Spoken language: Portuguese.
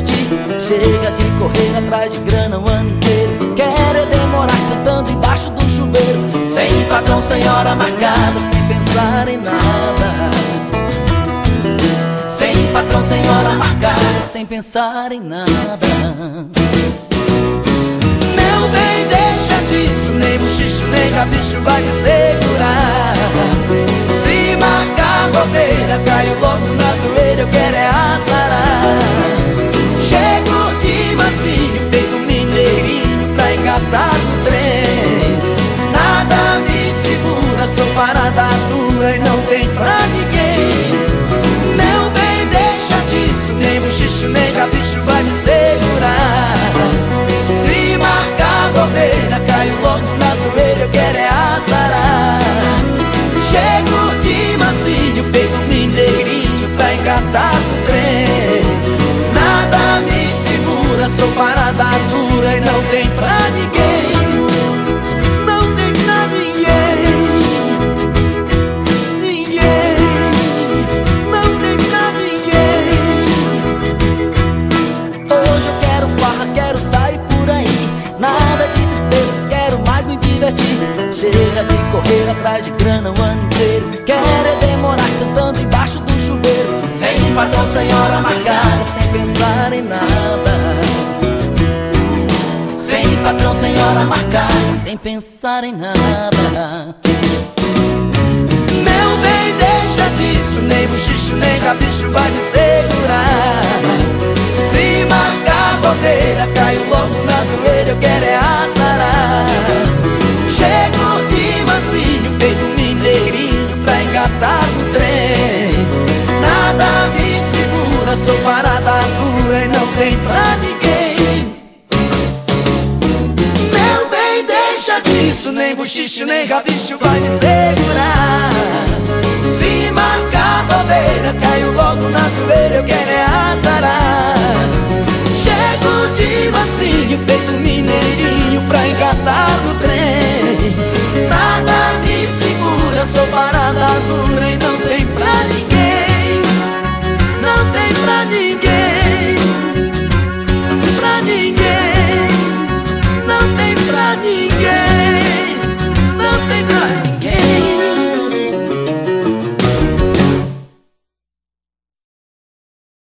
divertir Chega de correr atrás de grana o ano inteiro. Quero é demorar cantando embaixo do chuveiro Sem patrão, sem hora marcada, sem pensar em nada. Sem patrão, sem hora marcada, sem pensar em nada eu quero é azarar Chego de mansinho, feito mineirinho pra engatar no trem. Nada me segura, sou parada dura e não tem pra ninguém Chega de correr atrás de grana o ano inteiro. Quero é demorar cantando embaixo do chuveiro. Sem patrão, sem hora marcada, sem pensar em nada. Sem patrão, sem hora marcada, sem pensar em nada. Meu bem, deixa disso, nem bochicho, nem capricho vai me segurar. Se marcar bobeira, caio logo na zoeira, eu quero é engatar no trem. Nada me segura, sou parada dura e não tem pra ninguém. Meu bem, deixa disso, nem bochicho, nem rabicho vai me segurar